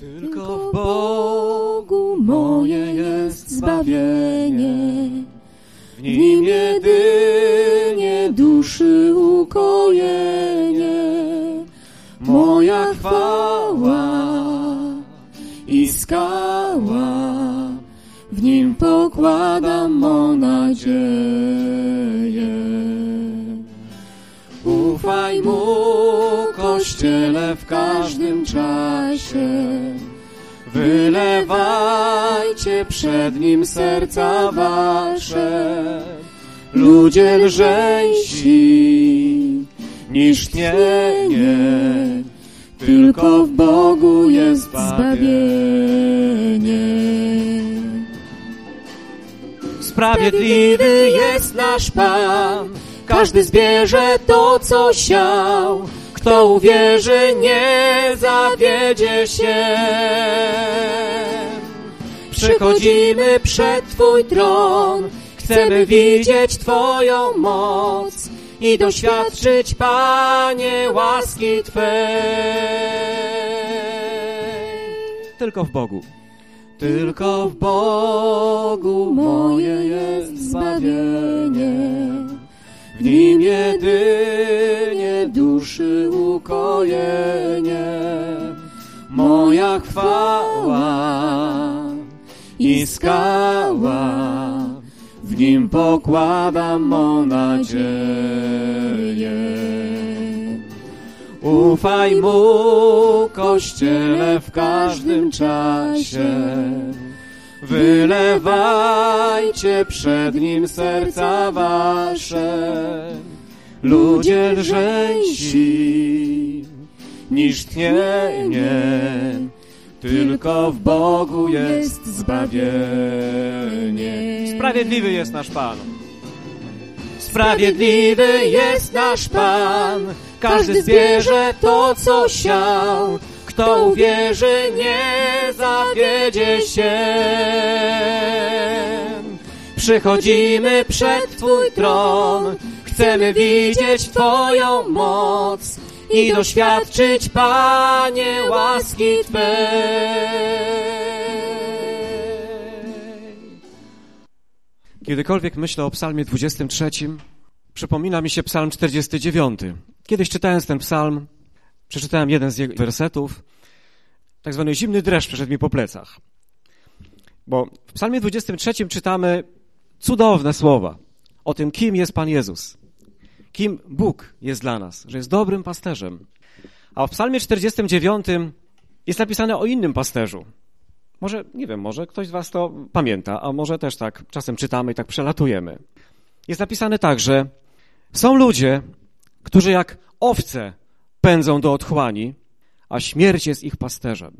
Tylko w Bogu moje jest zbawienie, w Nim jedynie duszy ukojenie, moja chwała i skała, w Nim pokładam mą nadzieję. Ufaj Mu, Kościele, w każdym czasie. Wylewajcie przed Nim serca wasze, ludzie lżejsi niż tnienie, tylko w Bogu jest zbawienie. Sprawiedliwy jest nasz Pan, każdy zbierze to, co siał. Kto uwierzy, nie zawiedzie się. Przychodzimy przed Twój tron, chcemy widzieć Twoją moc i doświadczyć, Panie, łaski Twej. Tylko w Bogu. Tylko w Bogu moje jest zbawienie, Nim jedynie duszy ukojenie, moja chwała i skała, w Nim pokładam mą nadzieję. Ufaj Mu, Kościele, w każdym czasie. Wylewajcie przed Nim serca wasze, ludzie lżejsi niż tnienie, tylko w Bogu jest zbawienie. Sprawiedliwy jest nasz Pan. Sprawiedliwy jest nasz Pan, każdy zbierze to, co siał. Kto uwierzy, nie zawiedzie się. Przychodzimy przed Twój tron, chcemy widzieć Twoją moc i doświadczyć, Panie, łaski Twej. Kiedykolwiek myślę o psalmie 23, przypomina mi się psalm 49. Kiedyś czytając ten psalm, przeczytałem jeden z jego wersetów, tak zwany zimny dreszcz przeszedł mi po plecach. Bo w psalmie 23 czytamy cudowne słowa o tym, kim jest Pan Jezus, kim Bóg jest dla nas, że jest dobrym pasterzem. A w psalmie 49 jest napisane o innym pasterzu. Może, nie wiem, może ktoś z was to pamięta, a może też tak czasem czytamy i tak przelatujemy. Jest napisane tak, że są ludzie, którzy jak owce pędzą do otchłani, a śmierć jest ich pasterzem.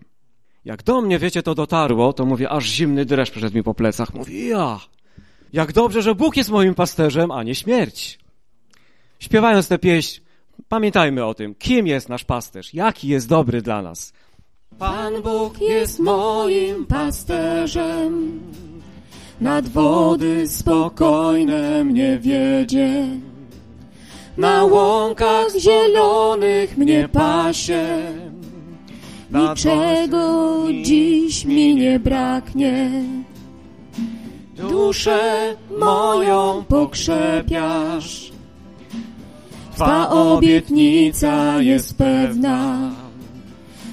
Jak do mnie, wiecie, to dotarło, to mówię, aż zimny dreszcz przeszedł mi po plecach. Mówi, ja, jak dobrze, że Bóg jest moim pasterzem, a nie śmierć. Śpiewając tę pieśń, pamiętajmy o tym, kim jest nasz pasterz, jaki jest dobry dla nas. Pan Bóg jest moim pasterzem, nad wody spokojne mnie wiedzie. Na łąkach zielonych mnie pasie, niczego dziś mi nie braknie. Duszę moją pokrzepiasz, Twa obietnica jest pewna.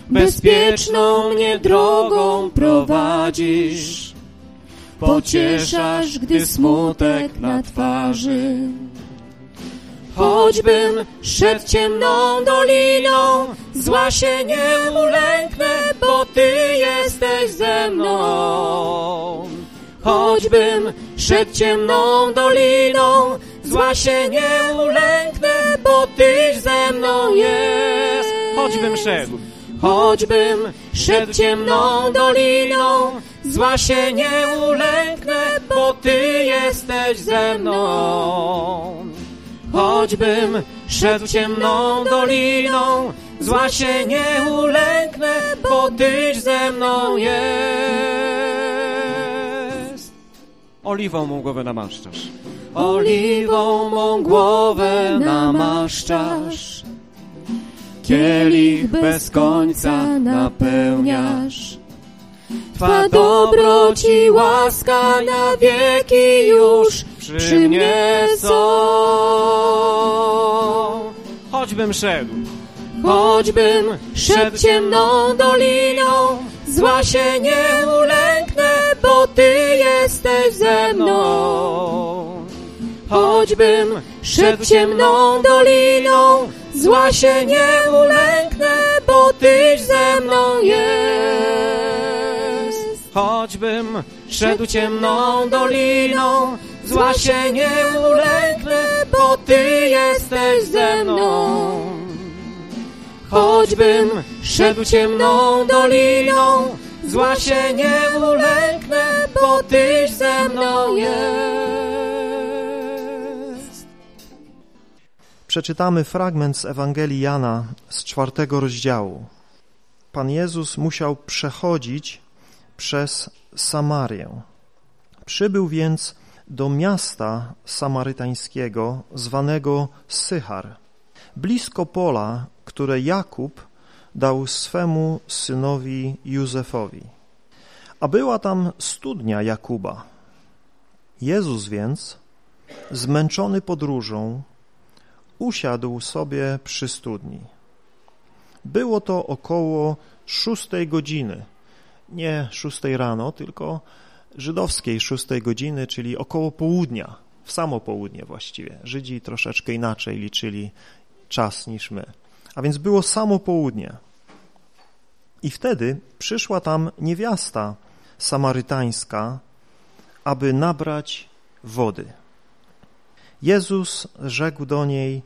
Bezpieczną mnie drogą prowadzisz, pocieszasz, gdy smutek na twarzy. Choćbym szedł ciemną doliną, zła się nie ulęknę, bo Ty jesteś ze mną. Choćbym szedł ciemną doliną, zła się nie ulęknę, bo Tyś ze mną jest. Choćbym szedł, Choćbym szedł ciemną doliną, zła się nie ulęknę, bo Ty jesteś ze mną. Choćbym szedł ciemną doliną, zła się nie ulęknę, bo Tyś ze mną jest. oliwą mu głowę namaszczasz. Oliwą mą głowę namaszczasz, kielich bez końca napełniasz. Twa dobroć i łaska na wieki już przy mnie są. Choćbym szedł, Choćbym szedł ciemną doliną, zła się nie ulęknę, bo Ty jesteś ze mną. Choćbym szedł ciemną doliną, zła się nie ulęknę, bo Tyś ze mną jest. Choćbym szedł ciemną doliną, Zła się nie ulęknę, bo Ty jesteś ze mną. Choćbym szedł ciemną doliną, zła się nie ulęknę, bo Tyś ze mną jest. Przeczytamy fragment z Ewangelii Jana z czwartego rozdziału. Pan Jezus musiał przechodzić przez Samarię. Przybył więc do miasta samarytańskiego zwanego Sychar, blisko pola, które Jakub dał swemu synowi Józefowi. A była tam studnia Jakuba. Jezus więc, zmęczony podróżą, usiadł sobie przy studni. Było to około szóstej godziny, nie szóstej rano, tylko żydowskiej szóstej godziny, czyli około południa, w samo południe właściwie. Żydzi troszeczkę inaczej liczyli czas niż my. A więc było samo południe. I wtedy przyszła tam niewiasta samarytańska, aby nabrać wody. Jezus rzekł do niej,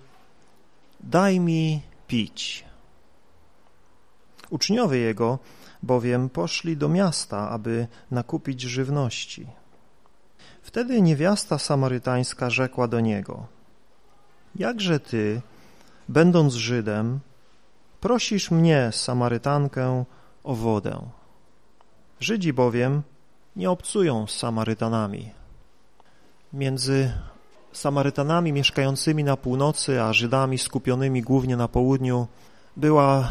daj mi pić. Uczniowie Jego bowiem poszli do miasta, aby nakupić żywności. Wtedy niewiasta samarytańska rzekła do Niego, jakże Ty, będąc Żydem, prosisz mnie, Samarytankę, o wodę. Żydzi bowiem nie obcują z Samarytanami. Między Samarytanami mieszkającymi na północy, a Żydami skupionymi głównie na południu była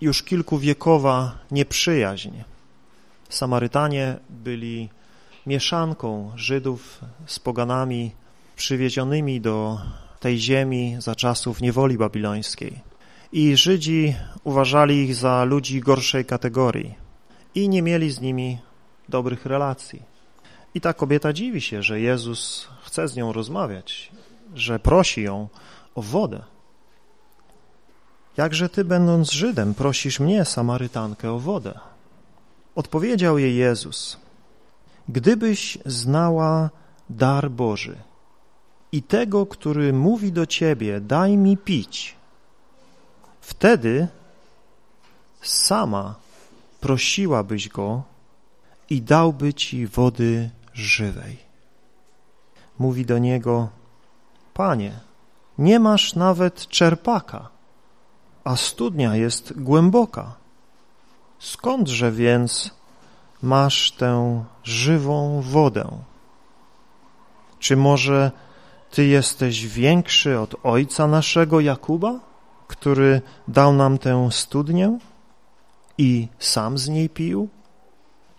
już kilkuwiekowa nieprzyjaźń. Samarytanie byli mieszanką Żydów z poganami przywiezionymi do tej ziemi za czasów niewoli babilońskiej. I Żydzi uważali ich za ludzi gorszej kategorii i nie mieli z nimi dobrych relacji. I ta kobieta dziwi się, że Jezus chce z nią rozmawiać, że prosi ją o wodę. Jakże ty, będąc Żydem, prosisz mnie, Samarytankę, o wodę? Odpowiedział jej Jezus, gdybyś znała dar Boży i tego, który mówi do ciebie, daj mi pić, wtedy sama prosiłabyś go i dałby ci wody żywej. Mówi do niego, Panie, nie masz nawet czerpaka, a studnia jest głęboka. Skądże więc masz tę żywą wodę? Czy może Ty jesteś większy od ojca naszego Jakuba, który dał nam tę studnię i sam z niej pił,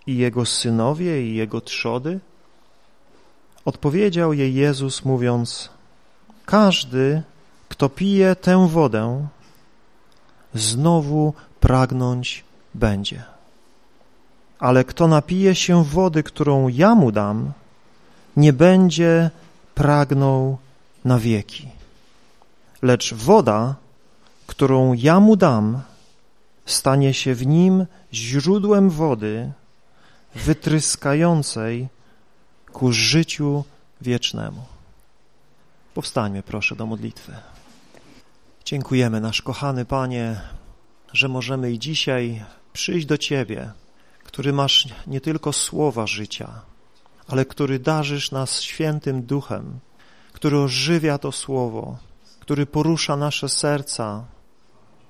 i jego synowie, i jego trzody? Odpowiedział jej Jezus, mówiąc, każdy, kto pije tę wodę, znowu pragnąć będzie. Ale kto napije się wody, którą ja mu dam, nie będzie pragnął na wieki. Lecz woda, którą ja mu dam, stanie się w nim źródłem wody wytryskającej ku życiu wiecznemu. Powstańmy proszę do modlitwy. Dziękujemy, nasz kochany Panie, że możemy i dzisiaj przyjść do Ciebie, który masz nie tylko słowa życia, ale który darzysz nas świętym duchem, który ożywia to słowo, który porusza nasze serca,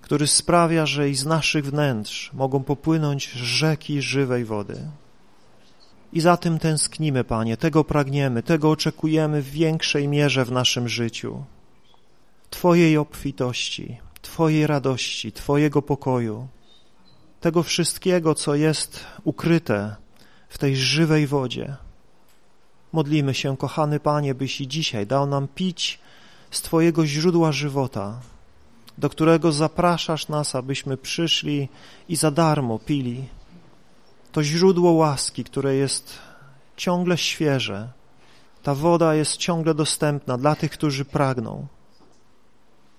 który sprawia, że i z naszych wnętrz mogą popłynąć rzeki żywej wody. I za tym tęsknimy, Panie, tego pragniemy, tego oczekujemy w większej mierze w naszym życiu. Twojej obfitości, Twojej radości, Twojego pokoju. tego wszystkiego, co jest ukryte w tej żywej wodzie. Modlimy się, kochany Panie, byś i dzisiaj dał nam pić z Twojego źródła żywota, do którego zapraszasz nas, abyśmy przyszli i za darmo pili. To źródło łaski, które jest ciągle świeże. Ta woda jest ciągle dostępna dla tych, którzy pragną.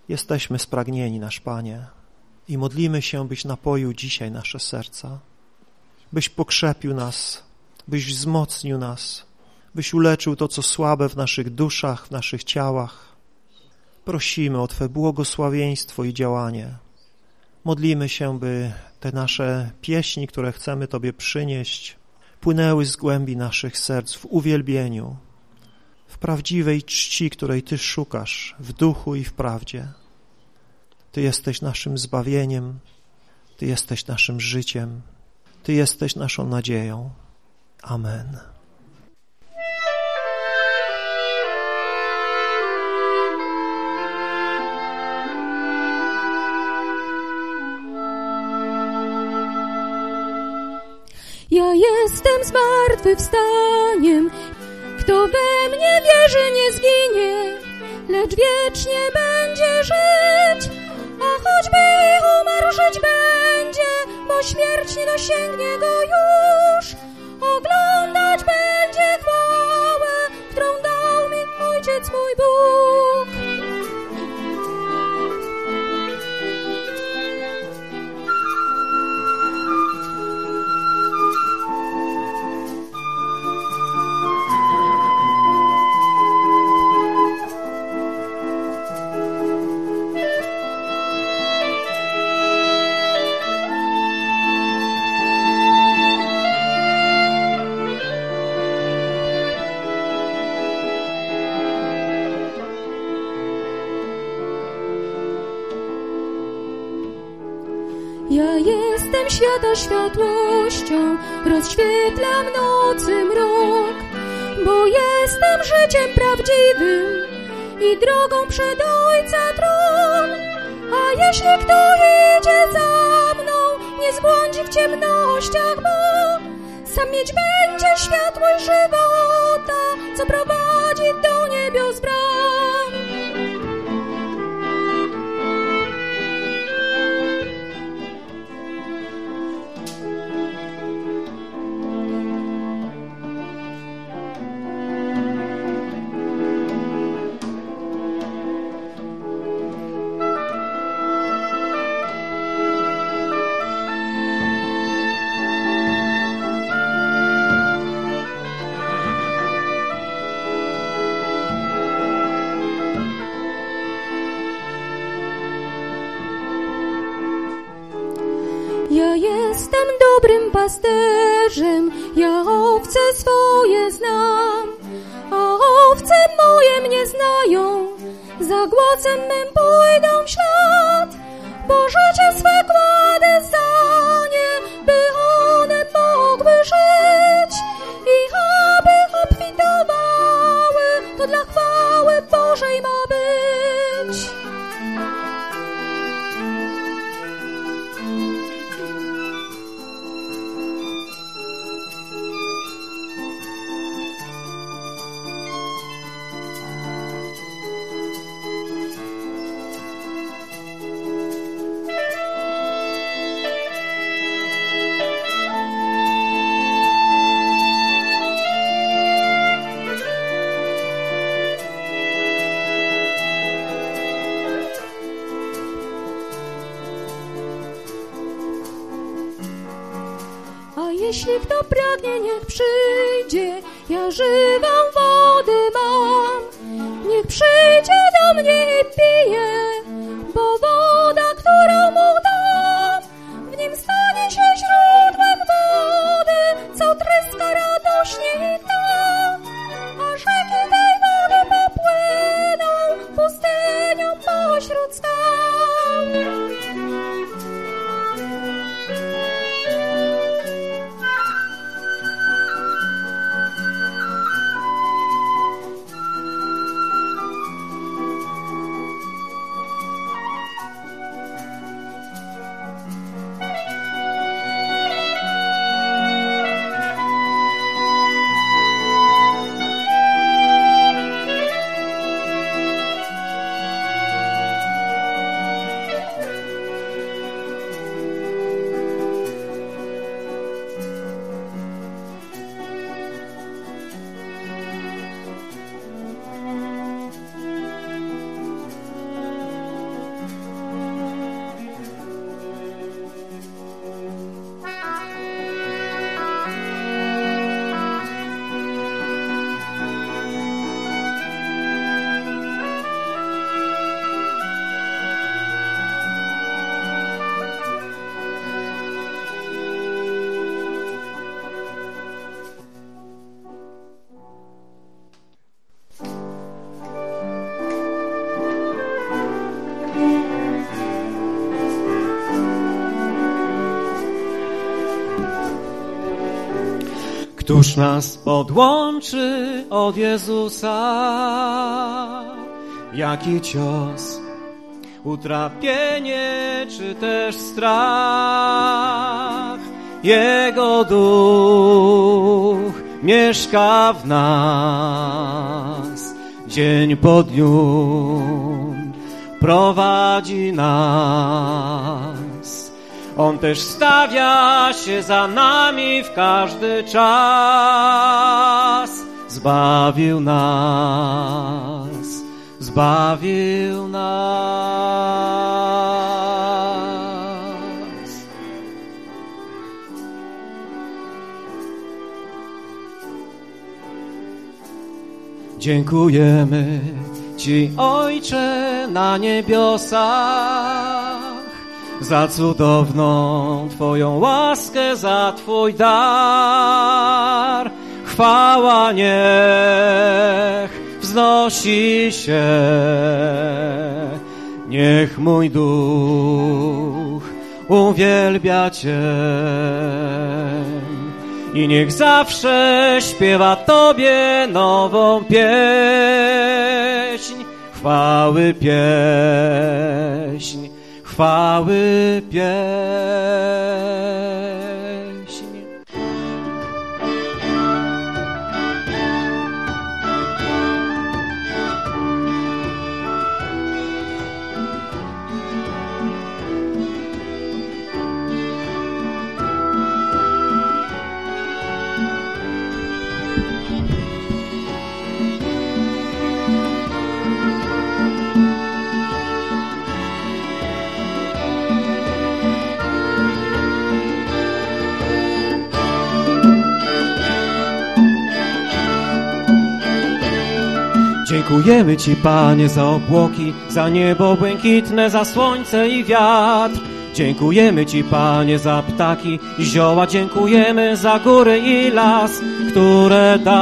Jesteśmy spragnieni, nasz Panie, i modlimy się, byś napoił dzisiaj nasze serca, byś pokrzepił nas, byś wzmocnił nas, byś uleczył to, co słabe w naszych duszach, w naszych ciałach. Prosimy o Twe błogosławieństwo i działanie. Modlimy się, by te nasze pieśni, które chcemy Tobie przynieść, płynęły z głębi naszych serc w uwielbieniu, w prawdziwej czci, której Ty szukasz, w duchu i w prawdzie. Ty jesteś naszym zbawieniem, Ty jesteś naszym życiem, Ty jesteś naszą nadzieją. Amen. Ja jestem zmartwychwstaniem, kto we mnie wierzy nie zginie, lecz wiecznie będzie żyć, a choćby umarł żyć będzie, bo śmierć nie dosięgnie go już, oglądać będzie chwałę, którą dał mi Ojciec mój Bóg. Świata światłością, rozświetlam nocy mrok, bo jestem życiem prawdziwym i drogą przed Ojca tron. A jeśli kto idzie za mną, nie zbłądzi w ciemnościach, bo sam mieć będzie światłość żywota, co prowadzi do niebios bram. Pasterzem, ja owce swoje znam, a owce moje mnie znają, za głosem mym pójdą w jeśli kto pragnie, niech przyjdzie, ja żywą wodę mam. Niech przyjdzie do mnie Któż nas odłączy od Jezusa? Jaki cios, utrapienie czy też strach? Jego duch mieszka w nas, dzień po dniu prowadzi nas. On też stawia się za nami w każdy czas. Zbawił nas, zbawił nas. Dziękujemy Ci, Ojcze, na niebiosach za cudowną Twoją łaskę, za Twój dar. Chwała niech wznosi się, niech mój duch uwielbia Cię. I niech zawsze śpiewa Tobie nową pieśń, chwały pieśń chwały pieśń. Dziękujemy Ci, Panie, za obłoki, za niebo błękitne, za słońce i wiatr. Dziękujemy Ci, Panie, za ptaki i zioła, dziękujemy za góry i las, które dałeś,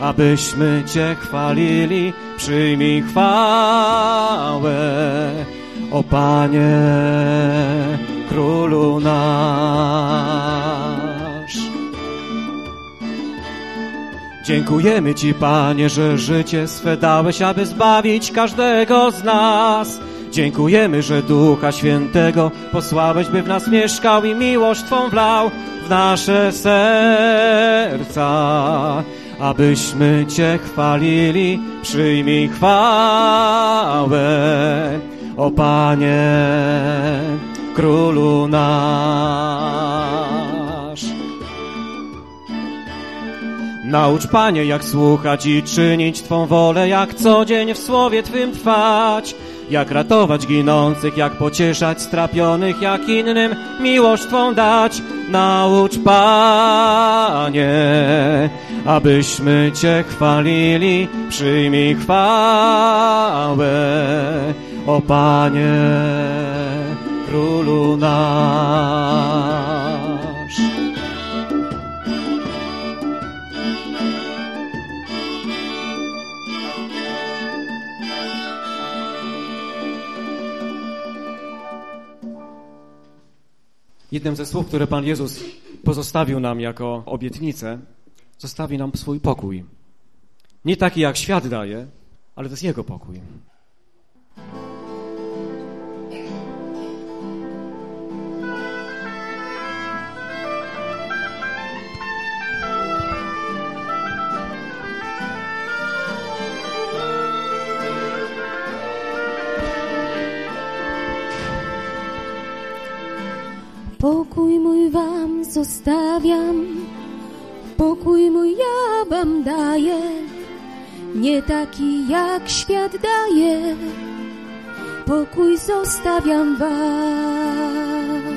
abyśmy Cię chwalili. Przyjmij chwałę, o Panie, Królu nasz. Dziękujemy Ci, Panie, że życie swe dałeś, aby zbawić każdego z nas. Dziękujemy, że Ducha Świętego posłałeś, by w nas mieszkał i miłość Twą wlał w nasze serca, abyśmy Cię chwalili. Przyjmij chwałę, o Panie, Królu nasz. Naucz, Panie, jak słuchać i czynić Twą wolę, jak co dzień w słowie Twym trwać, jak ratować ginących, jak pocieszać strapionych, jak innym miłość Twą dać. Naucz, Panie, abyśmy Cię chwalili, przyjmij chwałę, o Panie, Królu nasz. Jednym ze słów, które Pan Jezus pozostawił nam jako obietnicę, zostawi nam swój pokój. Nie taki, jak świat daje, ale to jest Jego pokój. Pokój mój wam zostawiam, pokój mój ja wam daję, nie taki jak świat daje, pokój zostawiam wam.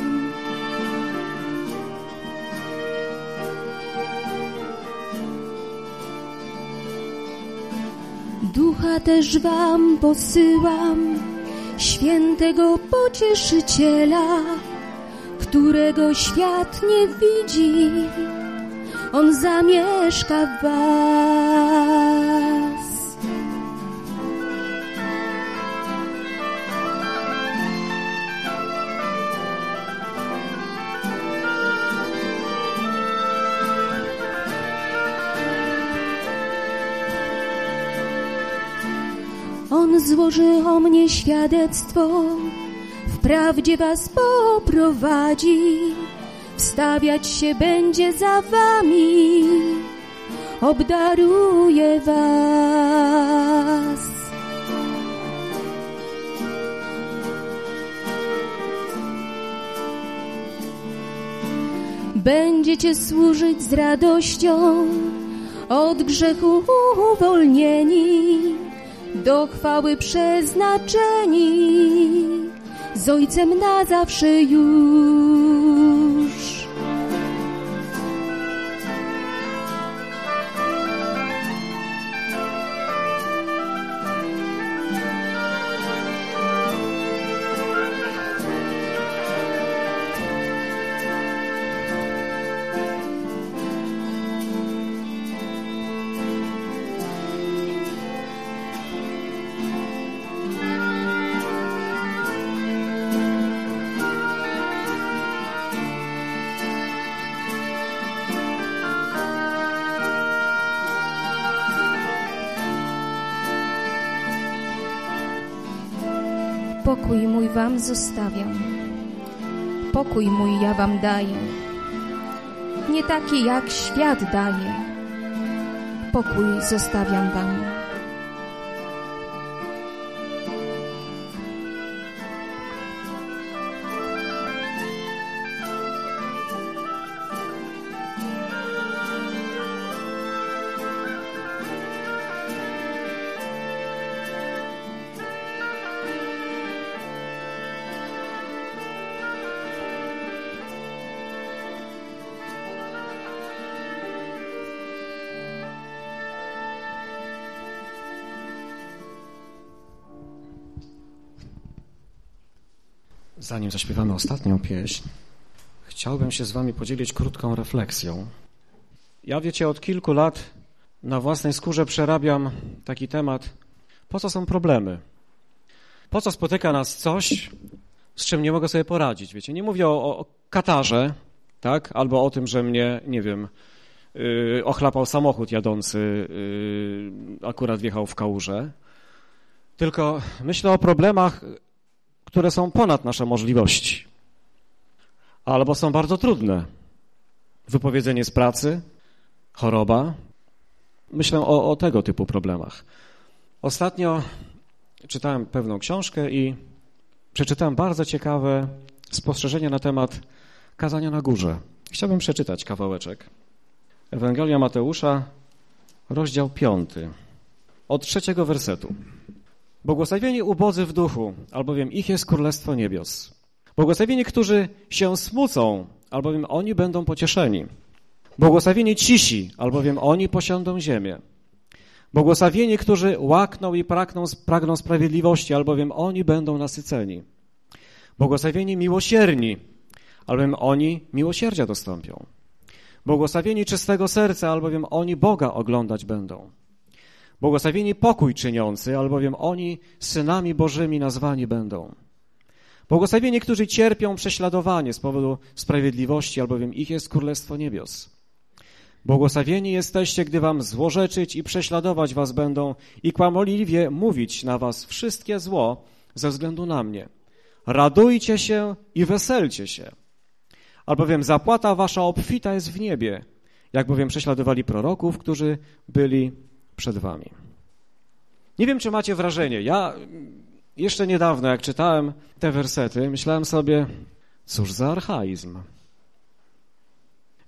Ducha też wam posyłam, świętego pocieszyciela, którego świat nie widzi, on zamieszka w was. On złoży o mnie świadectwo wprawdzie was poprowadzi, wstawiać się będzie za wami, obdaruje was. Będziecie służyć z radością, od grzechu uwolnieni, do chwały przeznaczeni, z Ojcem na zawsze już. Pokój mój wam zostawiam, pokój mój ja wam daję. Nie taki jak świat daje, pokój zostawiam wam. Zanim zaśpiewamy ostatnią pieśń, chciałbym się z wami podzielić krótką refleksją. Ja wiecie, od kilku lat na własnej skórze przerabiam taki temat, po co są problemy? Po co spotyka nas coś, z czym nie mogę sobie poradzić? Wiecie, nie mówię o, o katarze, tak? Albo o tym, że mnie, nie wiem, yy, ochlapał samochód jadący, yy, akurat wjechał w kałużę. Tylko myślę o problemach, które są ponad nasze możliwości, albo są bardzo trudne. Wypowiedzenie z pracy, choroba. Myślę o, o tego typu problemach. Ostatnio czytałem pewną książkę i przeczytałem bardzo ciekawe spostrzeżenie na temat kazania na górze. Chciałbym przeczytać kawałeczek. Ewangelia Mateusza, rozdział piąty, od trzeciego wersetu. Błogosławieni ubodzy w duchu, albowiem ich jest Królestwo Niebios. Błogosławieni, którzy się smucą, albowiem oni będą pocieszeni. Błogosławieni cisi, albowiem oni posiądą ziemię. Błogosławieni, którzy łakną i pragną, pragną sprawiedliwości, albowiem oni będą nasyceni. Błogosławieni miłosierni, albowiem oni miłosierdzia dostąpią. Błogosławieni czystego serca, albowiem oni Boga oglądać będą. Błogosławieni pokój czyniący, albowiem oni synami Bożymi nazwani będą. Błogosławieni, którzy cierpią prześladowanie z powodu sprawiedliwości, albowiem ich jest Królestwo Niebios. Błogosławieni jesteście, gdy wam złorzeczyć i prześladować was będą i kłamoliwie mówić na was wszystkie zło ze względu na mnie. Radujcie się i weselcie się, albowiem zapłata wasza obfita jest w niebie, jak bowiem prześladowali proroków, którzy byli przed wami. Nie wiem, czy macie wrażenie. Ja jeszcze niedawno, jak czytałem te wersety, myślałem sobie, cóż za archaizm.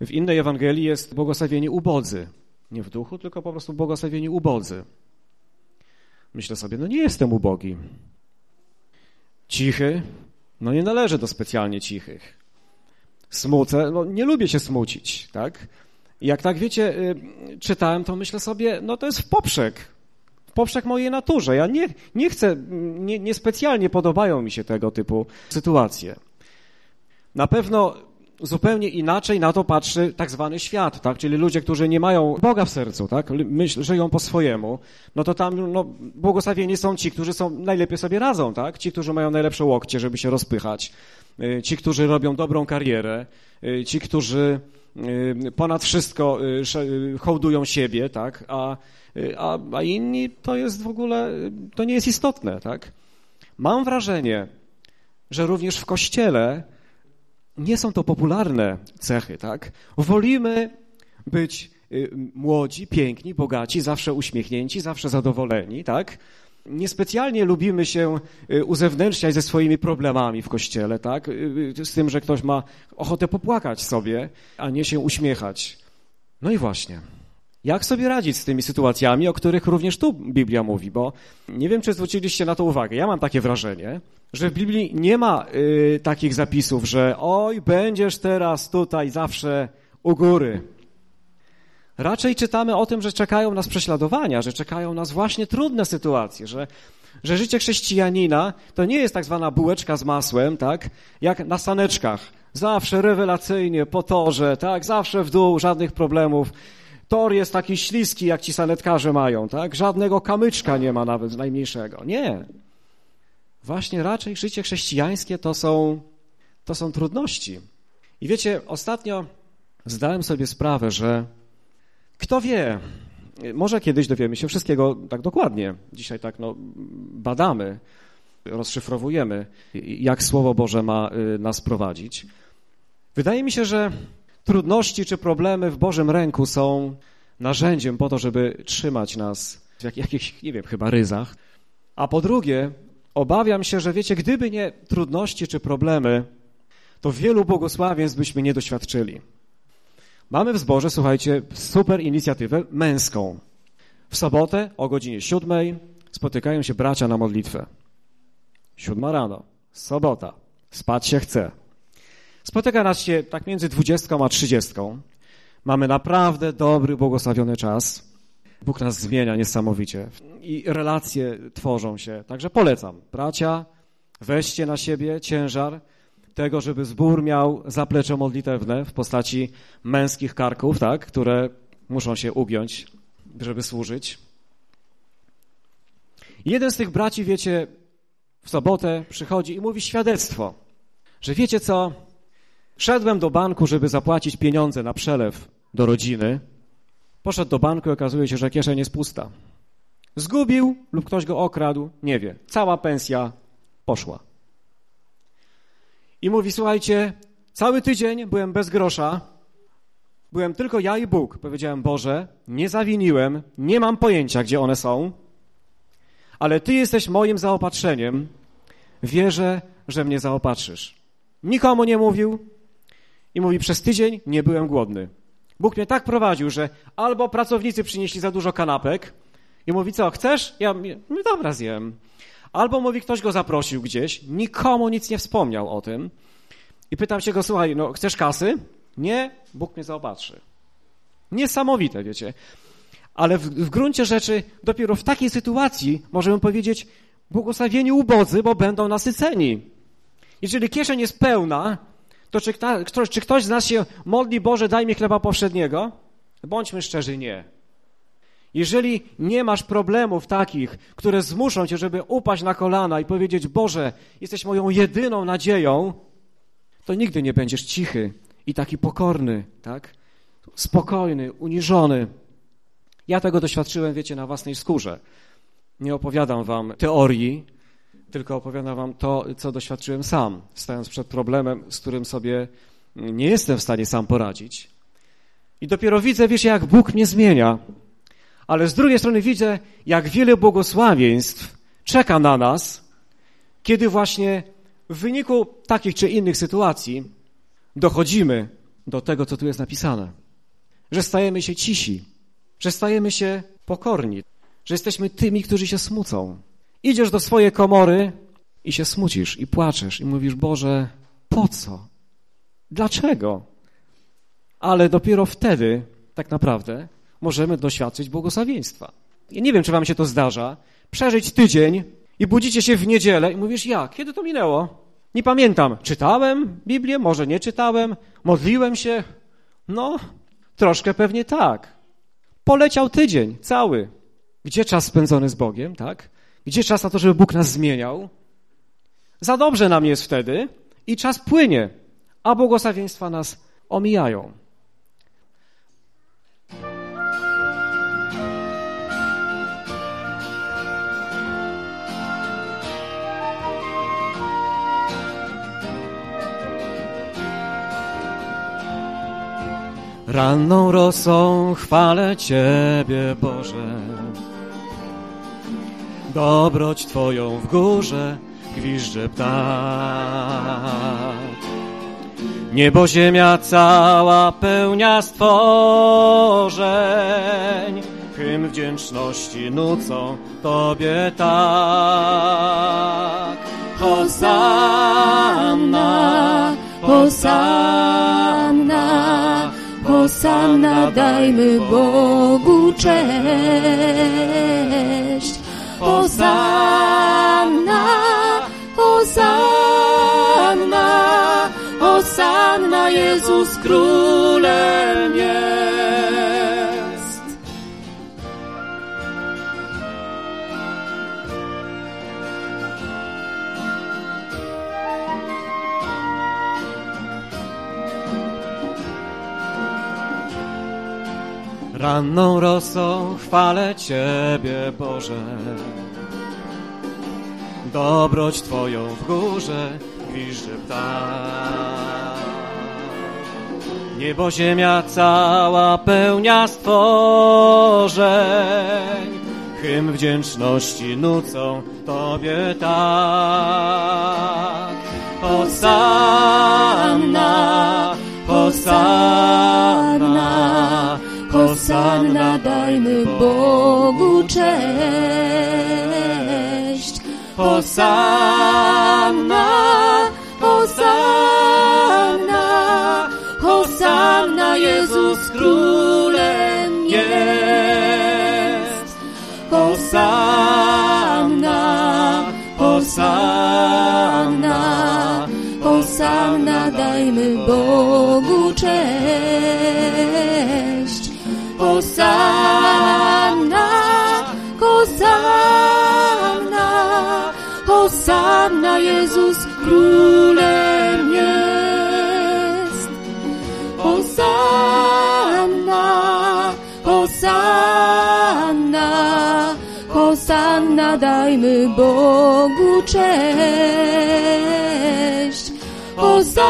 W innej Ewangelii jest błogosławieni ubodzy. Nie w duchu, tylko po prostu błogosławieni ubodzy. Myślę sobie, no nie jestem ubogi. Cichy? No nie należy do specjalnie cichych. Smucę? No nie lubię się smucić, tak? Jak tak, wiecie, y, czytałem, to myślę sobie, no to jest w poprzek. W poprzek mojej naturze. Ja nie, nie chcę, nie, niespecjalnie podobają mi się tego typu sytuacje. Na pewno zupełnie inaczej na to patrzy tak zwany świat, tak? czyli ludzie, którzy nie mają Boga w sercu, tak? Myśl, żyją po swojemu, no to tam no, błogosławieni są ci, którzy są, najlepiej sobie radzą, tak? ci, którzy mają najlepsze łokcie, żeby się rozpychać, y, ci, którzy robią dobrą karierę, y, ci, którzy ponad wszystko y, hołdują siebie, tak? A, a, a inni to jest w ogóle, to nie jest istotne, tak? Mam wrażenie, że również w Kościele nie są to popularne cechy, tak? Wolimy być młodzi, piękni, bogaci, zawsze uśmiechnięci, zawsze zadowoleni, tak? Niespecjalnie lubimy się y, uzewnętrzniać ze swoimi problemami w kościele, tak? Y, y, z tym, że ktoś ma ochotę popłakać sobie, a nie się uśmiechać. No i właśnie. Jak sobie radzić z tymi sytuacjami, o których również tu Biblia mówi? Bo nie wiem, czy zwróciliście na to uwagę. Ja mam takie wrażenie, że w Biblii nie ma y, takich zapisów, że oj, będziesz teraz tutaj zawsze u góry. Raczej czytamy o tym, że czekają nas prześladowania, że czekają nas właśnie trudne sytuacje, że, że życie chrześcijanina to nie jest tak zwana bułeczka z masłem, tak, jak na saneczkach. Zawsze rewelacyjnie, po torze, tak, zawsze w dół, żadnych problemów. Tor jest taki śliski, jak ci sanetkarze mają, tak, żadnego kamyczka nie ma nawet najmniejszego. Nie. Właśnie raczej życie chrześcijańskie to są, to są trudności. I wiecie, ostatnio zdałem sobie sprawę, że kto wie, może kiedyś dowiemy się wszystkiego tak dokładnie. Dzisiaj tak no, badamy, rozszyfrowujemy, jak Słowo Boże ma y, nas prowadzić. Wydaje mi się, że trudności czy problemy w Bożym ręku są narzędziem po to, żeby trzymać nas w jakichś, nie wiem, chyba ryzach. A po drugie, obawiam się, że wiecie, gdyby nie trudności czy problemy, to wielu błogosławieństw byśmy nie doświadczyli. Mamy w zborze, słuchajcie, super inicjatywę męską. W sobotę o godzinie siódmej spotykają się bracia na modlitwę. Siódma rano, sobota, spać się chce. Spotyka nas się tak między dwudziestką a trzydziestką. Mamy naprawdę dobry, błogosławiony czas. Bóg nas zmienia niesamowicie i relacje tworzą się. Także polecam. Bracia, weźcie na siebie ciężar tego, żeby zbór miał zaplecze modlitewne w postaci męskich karków, tak, które muszą się ugiąć, żeby służyć. Jeden z tych braci, wiecie, w sobotę przychodzi i mówi świadectwo, że wiecie co, szedłem do banku, żeby zapłacić pieniądze na przelew do rodziny, poszedł do banku i okazuje się, że kieszeń jest pusta. Zgubił lub ktoś go okradł, nie wie. Cała pensja poszła. I mówi, słuchajcie, cały tydzień byłem bez grosza, byłem tylko ja i Bóg. Powiedziałem, Boże, nie zawiniłem, nie mam pojęcia, gdzie one są, ale Ty jesteś moim zaopatrzeniem. Wierzę, że mnie zaopatrzysz. Nikomu nie mówił i mówi, przez tydzień nie byłem głodny. Bóg mnie tak prowadził, że albo pracownicy przynieśli za dużo kanapek i mówi, co, chcesz? Ja mówię, no dobra, zjem. Albo mówi, ktoś go zaprosił gdzieś, nikomu nic nie wspomniał o tym i pytam się go, słuchaj, no chcesz kasy? Nie, Bóg mnie zaopatrzy. Niesamowite, wiecie. Ale w, w gruncie rzeczy dopiero w takiej sytuacji możemy powiedzieć błogosławieni ubodzy, bo będą nasyceni. Jeżeli kieszeń jest pełna, to czy, czy ktoś z nas się modli, Boże, daj mi chleba powszedniego? Bądźmy szczerzy, nie. Jeżeli nie masz problemów takich, które zmuszą cię, żeby upaść na kolana i powiedzieć, Boże, jesteś moją jedyną nadzieją, to nigdy nie będziesz cichy i taki pokorny, tak? Spokojny, uniżony. Ja tego doświadczyłem, wiecie, na własnej skórze. Nie opowiadam wam teorii, tylko opowiadam wam to, co doświadczyłem sam, stając przed problemem, z którym sobie nie jestem w stanie sam poradzić. I dopiero widzę, wiesz, jak Bóg mnie zmienia ale z drugiej strony widzę, jak wiele błogosławieństw czeka na nas, kiedy właśnie w wyniku takich czy innych sytuacji dochodzimy do tego, co tu jest napisane. Że stajemy się cisi, że stajemy się pokorni, że jesteśmy tymi, którzy się smucą. Idziesz do swojej komory i się smucisz i płaczesz i mówisz, Boże, po co? Dlaczego? Ale dopiero wtedy, tak naprawdę, możemy doświadczyć błogosławieństwa. Ja nie wiem, czy wam się to zdarza, przeżyć tydzień i budzicie się w niedzielę i mówisz, jak? Kiedy to minęło? Nie pamiętam. Czytałem Biblię? Może nie czytałem? Modliłem się? No, troszkę pewnie tak. Poleciał tydzień cały. Gdzie czas spędzony z Bogiem, tak? Gdzie czas na to, żeby Bóg nas zmieniał? Za dobrze nam jest wtedy i czas płynie, a błogosławieństwa nas omijają. Ranną rosą chwalę Ciebie, Boże. Dobroć Twoją w górze gwizdże ptak. Niebo, ziemia cała pełnia stworzeń, hymn wdzięczności nucą Tobie tak. Hosanna, Hosanna, Hosanna, dajmy Bogu cześć. Hosanna, Hosanna, Hosanna, Jezus Królem Ranną rosą chwalę Ciebie, Boże. Dobroć Twoją w górze gwizdże ptak. Niebo, ziemia cała pełnia stworzeń, hymn wdzięczności nucą Tobie tak. Hosanna, Hosanna, Hosanna, dajmy Bogu cześć. Hosanna, Hosanna, Hosanna, Jezus Królem jest. Hosanna, Hosanna, Hosanna, dajmy Bogu cześć. Hosanna, Hosanna, Hosanna, Jezus Królem jest. Hosanna, Hosanna, Hosanna, dajmy Bogu cześć. Hosanna,